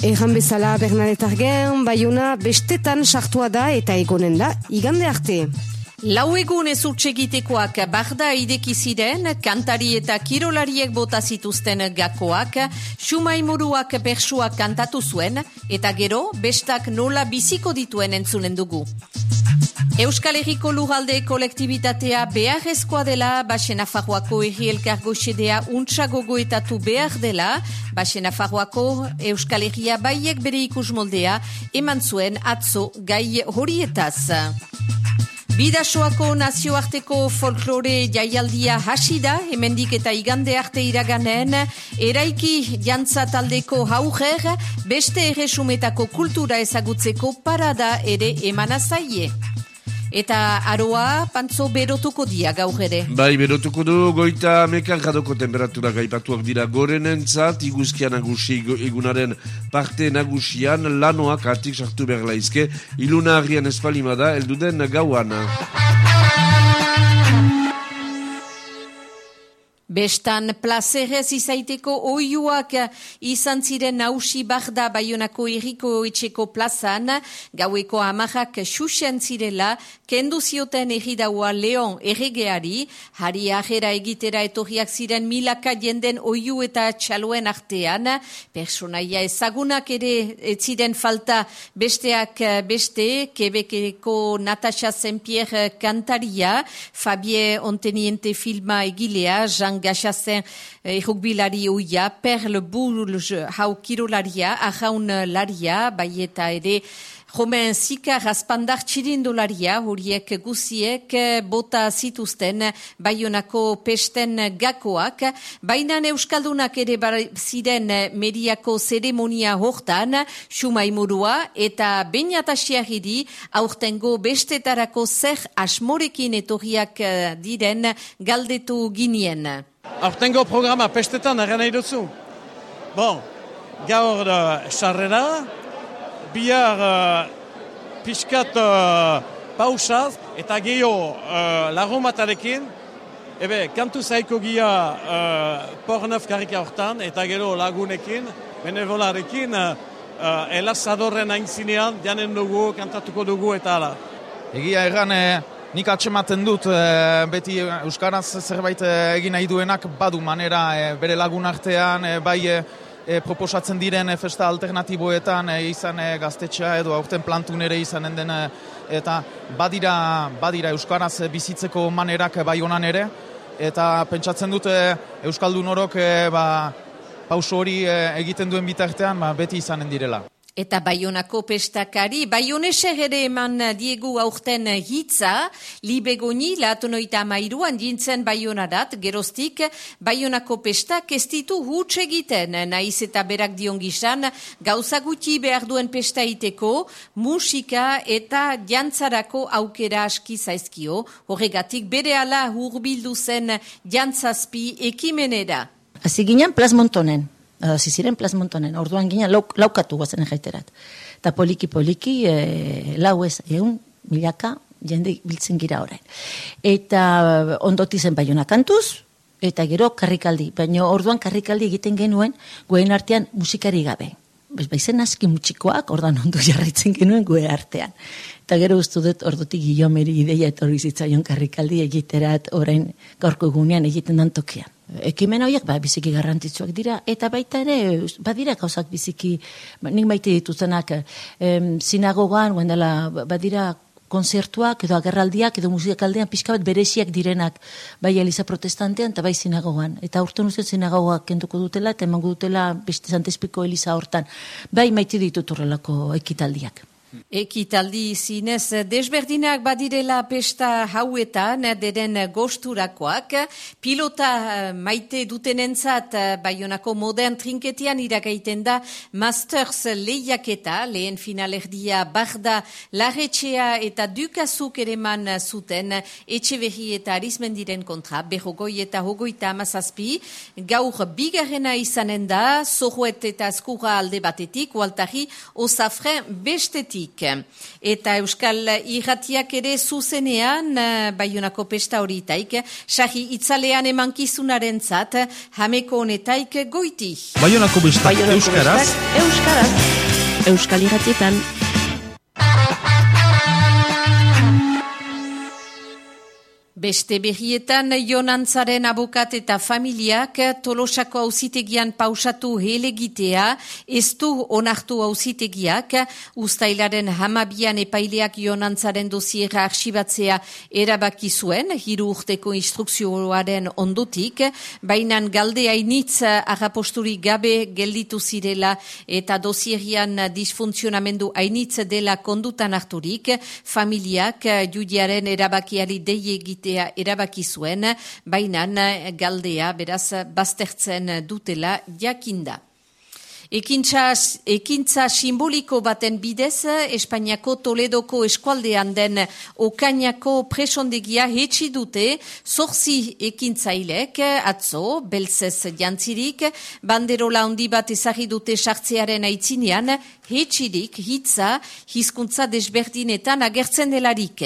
Egan bezala Bernadetargen, baiuna bestetan sartua da eta egonen da, igande arte. Lau egun ez urtsegitekoak barda ideki ziren, kantari eta kirolariek bota zituzten gakoak, sumaimuruak persuak kantatu zuen, eta gero, bestak nola biziko dituen entzunen dugu. Euskal Herriko Lugalde kolektibitatea beharrezkoa dela, Basen Afarroako erri elkargo sedea untsagogoetatu behar dela, Basen Afarroako Euskal Herria baiek bere ikus moldea, eman zuen atzo gai horietaz. Bidasoako nazioarteko folklore jaialdia hasi da, hemendik eta igande arte iraganen, eraiki jantza taldeko hauger, beste erresumetako kultura ezagutzeko parada ere emana zaie. Eta aroa, pantzo berotuko dia gaur ere. Bai, berotuko du, goita mekan jadoko temperatura gaipatuak dira goren entzat, iguzkia nagusi egunaren parte nagusian, lanoak atik sartu behar laizke, iluna harrian espalimada, elduden gauana. Bestan plazerez izaiteko oiuak izan ziren nausi barda baionako erriko etxeko plazan, gaueko amajak xuxen zirela, kendu zioten erridaua leon erregeari, hari ahera egitera etorriak ziren milaka jenden oiu eta txaloen artean, personaia ezagunak ere ziren falta. Besteak beste, kebekeko Natasha Saint-Pierre kantaria, Fabie Onteniente filma egilea, Jean errukbilari eh, uia, perl buruz hau kirolaria, ahaun laria, bai eta ere Jomen zika raspandar txirindolaria horiek guziek bota zituzten baionako pesten gakoak, baina euskaldunak ere ziren mediako zeremonia hortan, sumaimurua eta bainatasiagiri aurtengo bestetarako zer asmorekin etorriak diren galdetu ginien. Aurtengo programa pestetan erren nahi duzu. Bon, gaur uh, sarrera, bihar uh, pixkat uh, pausaz eta gehiago uh, laromatarekin, ebe, kantu zaiko gia uh, pornef karika hortan eta gero lagunekin, benevolarekin, uh, uh, elazadorren aintzinean, janen dugu, kantatuko dugu eta ala. Egia erran, eh, nik atxematen dut eh, beti Euskaraz zerbait eh, egin nahi duenak badu manera eh, bere lagun artean, eh, bai e, proposatzen diren e, festa alternatiboetan e, izan e, gaztetxea edo aurten plantun ere izanen den eta badira, badira Euskaraz bizitzeko manerak bai honan ere eta pentsatzen dute Euskaldun horok e, ba, pauso hori egiten duen bitartean ba, beti izanen direla. Eta baionako pestakari, baionesek ere eman diegu aurten hitza, libegoni latonoita mairuan jintzen baionadat, gerostik, baionako pestak ez ditu huts egiten, naiz eta berak dion gizan, gauza gutxi behar duen pesta iteko, musika eta jantzarako aukera aski zaizkio, horregatik bere ala hurbildu zen jantzazpi ekimenera. Hasi ginen plasmontonen ziziren plazmontonen, orduan gina lauk, laukatu guazen jaiterat. Eta poliki-poliki, e, lau ez, egun, milaka, jende biltzen gira orain. Eta ondoti zen baiona kantuz, eta gero karrikaldi. Baina orduan karrikaldi egiten genuen, goen artean musikari gabe. Baizen aski mutxikoak, ordan ondo jarritzen genuen goe artean. Eta gero ustu dut ordutik gilomeri ideia etorri zitzaion karrikaldi egiterat orain gaurko egunean egiten dan tokian ekimen horiek ba, biziki garrantzitsuak dira, eta baita ere, badira gauzak biziki, ba, nik maite dituzenak, em, sinagogan, dela, badira konzertuak edo agerraldiak edo musikaldean pixka bat bereziak direnak bai Eliza protestantean eta bai sinagogan. Eta urte nuzien sinagoak kentuko dutela eta emango dutela beste zantezpiko Eliza hortan. Bai maite ditut horrelako ekitaldiak. Ekitaldi zinez desberdinak badirela pesta hauetan deren gosturakoak. Pilota eh, maite dutenentzat eh, baionako modern trinketian iragaiten da Masters lehiaketa, lehen finalerdia barda larretxea eta dukazuk ere man zuten etxe behi eta arizmendiren kontra, behogoi eta hogoita amazazpi, gaur bigarrena izanen da, zohuet eta askura alde batetik, ualtari osafren bestetik. Ondutik. Eta Euskal Irratiak ere zuzenean, eh, baiunako pesta horitaik, sahi itzalean emankizunaren zat, hameko honetaik goiti. Baiunako besta Euskaraz. Euskaraz. Euskal Irratietan. Beste berrietan, Jonantzaren abokat eta familiak tolosako hauzitegian pausatu helegitea, ez du onartu hauzitegiak, ustailaren hamabian epaileak Jonantzaren dosiera arxibatzea erabaki zuen, hiru urteko instrukzioaren ondutik, bainan galde hainitz agaposturi gabe gelditu zirela eta dosierian disfuntzionamendu hainitz dela kondutan harturik, familiak judiaren erabakiari deie egite erabaki zuen, baina galdea beraz baztertzen dutela jakinda. Ekintza, ekintza simboliko baten bidez, Espainiako Toledoko eskualdean den Okainako presondegia hetsi dute, zorzi ekintzailek, atzo, belzez jantzirik, banderola handi bat ezagri dute sartzearen aitzinean, hetxirik, hitza, hizkuntza desberdinetan agertzen delarik.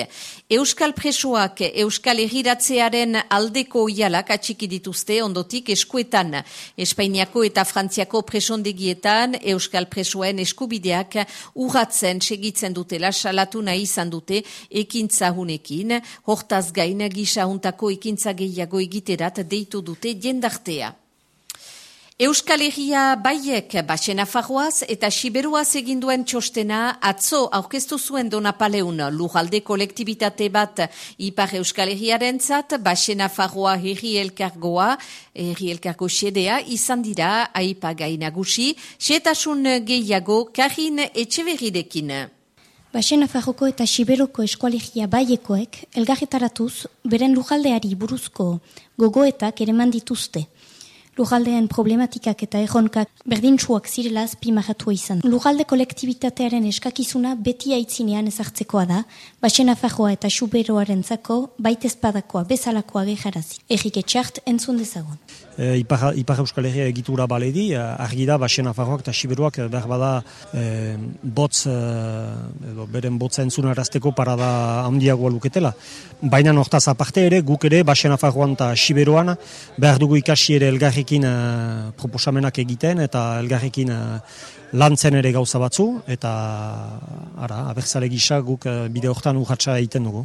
Euskal presoak, Euskal egiratzearen aldeko oialak atxiki dituzte ondotik eskuetan. Espainiako eta Frantziako presondegia Euskal Presoen eskubideak urratzen segitzen dutela salatu nahi izan dute ekintza hunekin, hortaz gain gisa untako ekintza gehiago egiterat deitu dute jendartea. Euskal Herria baiek fagoaz eta siberuaz eginduen txostena atzo aurkeztu zuen donapaleun lujalde kolektibitate bat ipar Euskal Herriaren zat, basena fagoa herri elkargoa, herri elkargo xedea, izan dira aipagai nagusi, gehiago karin etxeverridekin. Basena Farroko eta Siberoko eskualegia baiekoek elgarretaratuz beren lujaldeari buruzko gogoetak ere mandituzte. Lugaldeen problematikak eta erronkak berdintsuak zirela azpimarratua izan. Lugalde kolektibitatearen eskakizuna beti aitzinean ezartzekoa da, basena fajoa eta xuberoaren zako, baitezpadakoa bezalakoa geharazi. Erike txart entzun dezagun. E, Ipar, Ipar Euskal Herria egitura baledi, e, argi da basena fajoak eta xuberoak e, behar bada e, botz, e, edo, beren botza entzun erazteko parada handiagoa luketela. Baina nortaz aparte ere, guk ere basena fajoan eta xuberoan behar dugu ikasi ere elgarrekin uh, proposamenak egiten eta elgarrekin uh, lantzen ere gauza batzu eta ara, abertzale gisa guk uh, bide horretan urratxa egiten dugu.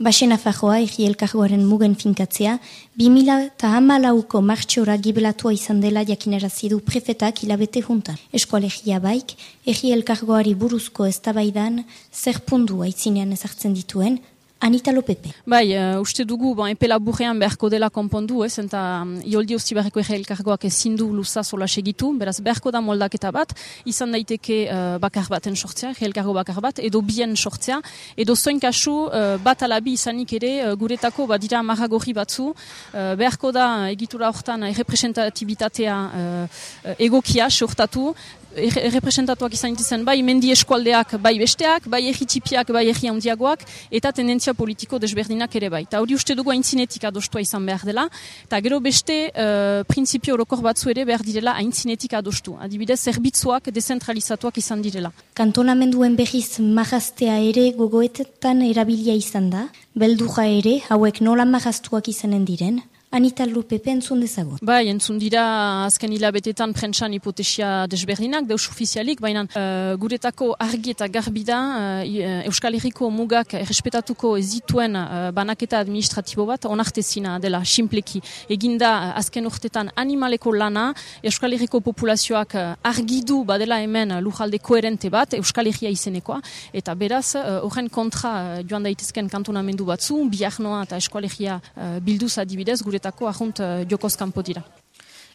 Basena fajoa egi elkargoaren mugen finkatzea, 2000 eta hamalauko martxora gibelatua izan dela jakinarazi du prefetak hilabete juntan. Eskualegia baik, egi elkargoari buruzko eztabaidan zer pundu aitzinean ezartzen dituen, Anita Lopepe. Bai, uh, uste dugu, bon, epela burrean beharko dela konpondu, ez, eta um, ioldi hosti beharko ege elkargoak ezindu luza sola segitu, beraz beharko da moldaketa bat, izan daiteke uh, bakar baten sortzea, ege elkargo bakar bat, edo bien sortzea, edo zoin kasu uh, bat alabi izanik ere uh, guretako badira marragorri batzu, uh, beharko da egitura hortan uh, representatibitatea uh, egokia sortatu, representatuak izan ditzen bai mendi eskualdeak bai besteak, bai egitipiak, bai egi handiagoak, eta tendentzia politiko desberdinak ere bai. Ta hori uste dugu aintzinetik adostua izan behar dela, eta gero beste uh, prinsipio orokor batzu ere behar direla aintzinetik adostu. Adibidez, zerbitzuak dezentralizatuak izan direla. Kantonamenduen behiz magaztea ere gogoetetan erabilia izan da, belduja ere hauek nola magaztuak izanen diren, Anita Lupepe entzun dezagun. Bai, entzun dira azken hilabetetan prentsan hipotesia desberdinak, deus ofizialik, baina uh, guretako argi eta garbi da uh, Euskal Herriko mugak errespetatuko zituen uh, banaketa administratibo bat onartezina dela simpleki. Eginda azken urtetan animaleko lana Euskal Herriko populazioak argidu badela hemen lujalde koherente bat Euskal Herria izenekoa, eta beraz horren uh, kontra uh, joan daitezken kantonamendu batzu, biarnoa eta Euskal Herria uh, bilduz adibidez, gure guretako ahunt uh, jokoz kanpo dira.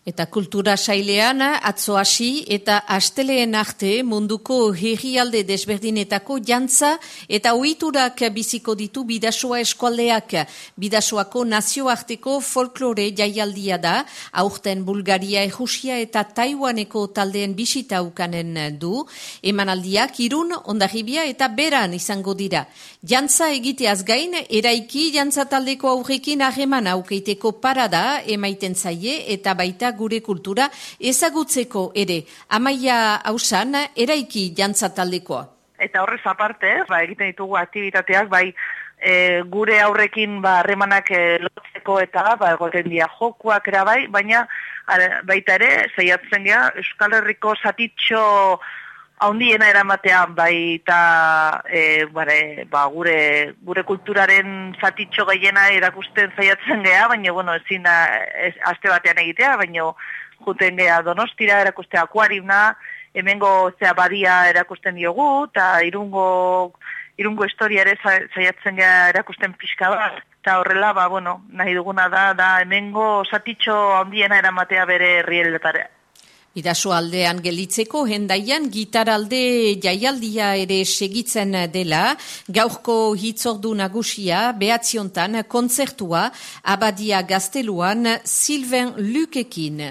Eta kultura sailean, atzo hasi eta asteleen arte munduko herrialde desberdinetako jantza eta oiturak biziko ditu bidasoa eskualdeak. Bidasoako nazioarteko folklore jaialdia da, aurten Bulgaria, Ejusia eta Taiwaneko taldeen bisita ukanen du, emanaldiak irun, ondarribia eta beran izango dira. Jantza egiteaz gain, eraiki jantza taldeko aurrekin aheman aukeiteko parada emaiten zaie eta baita gure kultura ezagutzeko ere amaia hausan eraiki jantza taldekoa. eta horrez aparte, ba, egiten ditugu aktivitateak, bai, e, gure aurrekin ba harremanak e, lotzeko eta ba egoten dia jokuak era bai, baina baita ere saiatzen dira Euskal Herriko satitxo haundiena eramatean bai eta e, bare, ba, gure, gure kulturaren zatitxo gehiena erakusten zaiatzen gea, baina bueno, ezin ez, aste batean egitea, baina juten gea donostira erakustea akuariuna, hemengo zea badia erakusten diogu, eta irungo irungo historia ere zaiatzen gara erakusten pixka bat, eta horrela, ba, bueno, nahi duguna da, da hemengo satitxo handiena eramatea bere herrieletarea. Idaso aldean gelitzeko hendaian gitaralde jaialdia ere segitzen dela, gaurko hitzordu nagusia behatziontan kontzertua abadia gazteluan Silven Lukekin.